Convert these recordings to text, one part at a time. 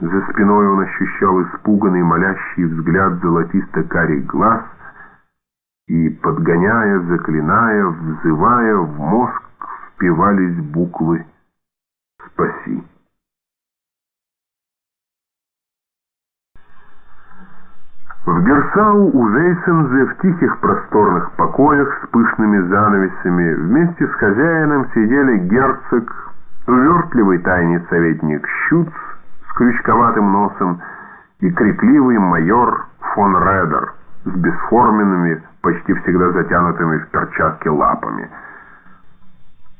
За спиной он ощущал испуганный молящий взгляд золотисто-карих глаз и, подгоняя, заклиная, взывая, в мозг впивались буквы «Спаси». В Герсау у Вейсензе в тихих просторных покоях с пышными занавесями вместе с хозяином сидели герцог, увертливый тайный советник Щуц с крючковатым носом и крикливый майор фон Редер с бесформенными, почти всегда затянутыми в перчатки лапами.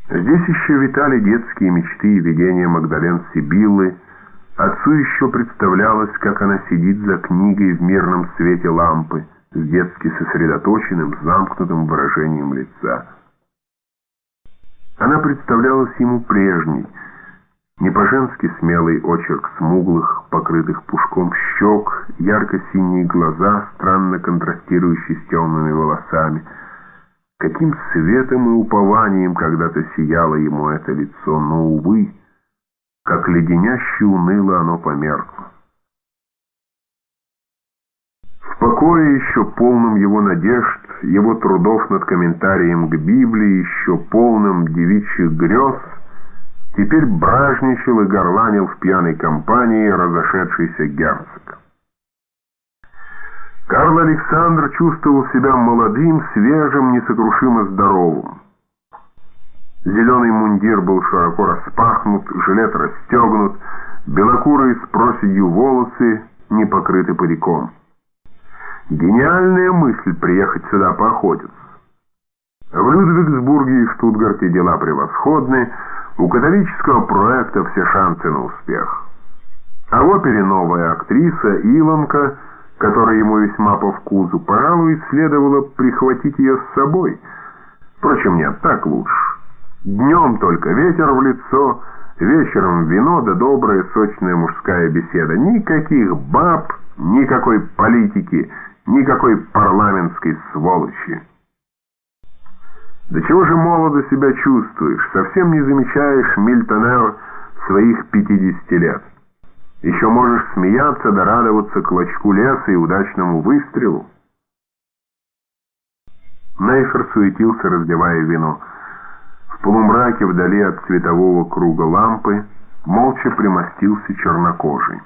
Здесь еще витали детские мечты и видения Магдален Сибиллы, Отцу еще представлялось, как она сидит за книгой в мирном свете лампы, с детски сосредоточенным, замкнутым выражением лица. Она представлялась ему прежней, не по-женски смелый очерк смуглых, покрытых пушком щек, ярко-синие глаза, странно контрастирующие с темными волосами. Каким светом и упованием когда-то сияло ему это лицо, но, увы, как леденяще уныло оно померкло. В покое еще полном его надежд, его трудов над комментарием к Библии, еще полным девичьих грез, теперь бражничал и горланил в пьяной компании разошедшийся герцог. Карл Александр чувствовал себя молодым, свежим, несокрушимо здоровым. Зеленый мундир был широко распахнут, жилет расстегнут, белокурые с проседью волосы не покрыты париком. Гениальная мысль приехать сюда поохотиться. В Людвигсбурге и Штутгарте дела превосходны, у католического проекта все шансы на успех. А в опере новая актриса Илонка, которая ему весьма по вкусу, пожалуй, следовало прихватить ее с собой. Впрочем, нет, так лучше. Днем только ветер в лицо, вечером вино да добрая сочная мужская беседа. Никаких баб, никакой политики, никакой парламентской сволочи. Да чего же молодо себя чувствуешь, совсем не замечаешь Мильтонер своих 50 лет. Еще можешь смеяться да радоваться клочку леса и удачному выстрелу. Нейфер суетился, раздевая вино. В полумраке вдали от светового круга лампы молча примостился чернокожий.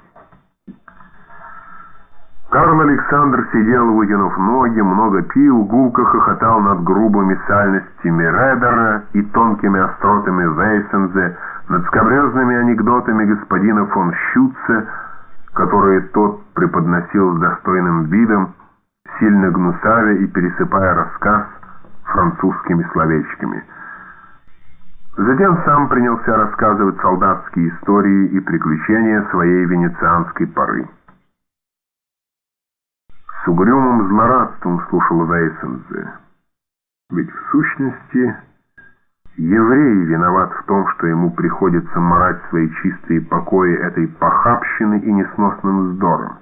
Карл Александр сидел, вытянув ноги, много пил, гулко хохотал над грубыми сальностями Редера и тонкими остротами Вейсензе, над скобрезными анекдотами господина фон Щутце, которые тот преподносил с достойным видом, сильно гнусавя и пересыпая рассказ французскими словечками – Затем сам принялся рассказывать солдатские истории и приключения своей венецианской поры. С угрюмым злорадством слушал Вейсензе. Ведь в сущности еврей виноват в том, что ему приходится морать свои чистые покои этой похабщины и несносным вздором.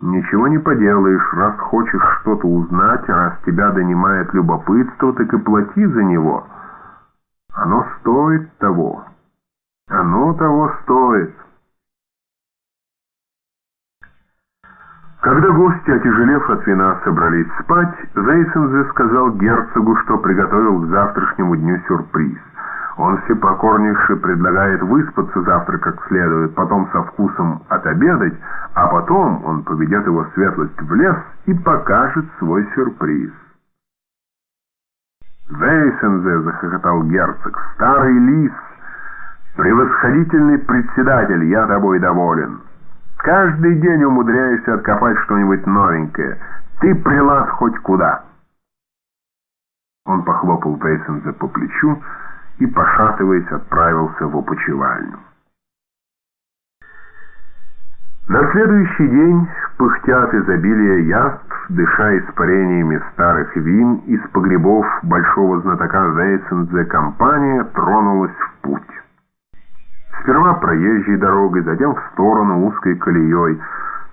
Ничего не поделаешь, раз хочешь что-то узнать, раз тебя донимает любопытство, так и плати за него — оно стоит того. Оно того стоит. Когда гости, отяжелев от вина, собрались спать, Зейсензе сказал герцогу, что приготовил к завтрашнему дню сюрприз. Он всепокорнейше предлагает выспаться завтра как следует, потом со вкусом отобедать, а потом он поведет его светлость в лес и покажет свой сюрприз. «Вейсензе!» — захохотал герцог. «Старый лис! Превосходительный председатель! Я тобой доволен! Каждый день умудряешься откопать что-нибудь новенькое. Ты прилаз хоть куда!» Он похлопал Вейсензе по плечу и, пошатываясь, отправился в опочивальню. На следующий день, пыхтя от изобилия яств, дыша испарениями старых вин, из погребов большого знатока Вейсензе компания тронулась в путь. Сперва проезжей дорогой, затем в сторону узкой колеей.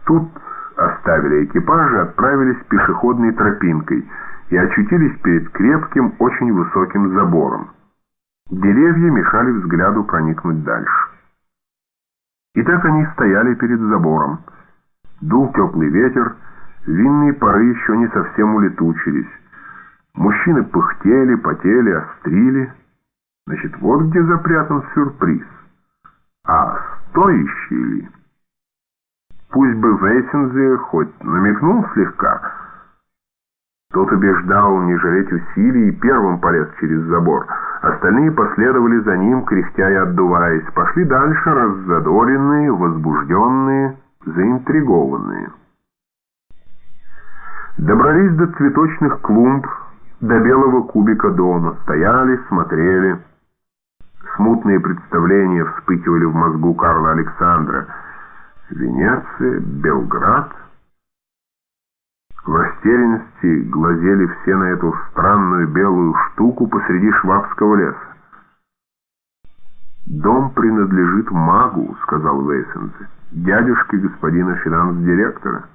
Тут оставили экипажи, отправились пешеходной тропинкой и очутились перед крепким, очень высоким забором. Деревья мешали взгляду проникнуть дальше. И так они стояли перед забором. Дул теплый ветер, винные пары еще не совсем улетучились. Мужчины пыхтели, потели, острили. Значит, вот где запрятан сюрприз. А стоящий ли? Пусть бы Вейсензе хоть намекнул слегка. Тот убеждал не жалеть усилий и первым полез через забор. Остальные последовали за ним, кряхтя и отдуваясь. Пошли дальше раззадоренные, возбужденные, заинтригованные. Добрались до цветочных клумб, до белого кубика дома. Стояли, смотрели. Смутные представления вспыхивали в мозгу Карла Александра. Венеция, Белград. В растерянности глазели все на эту странную белую штуку посреди швабского леса. «Дом принадлежит магу», — сказал Вейсензе, — «дядюшке господина финанс-директора».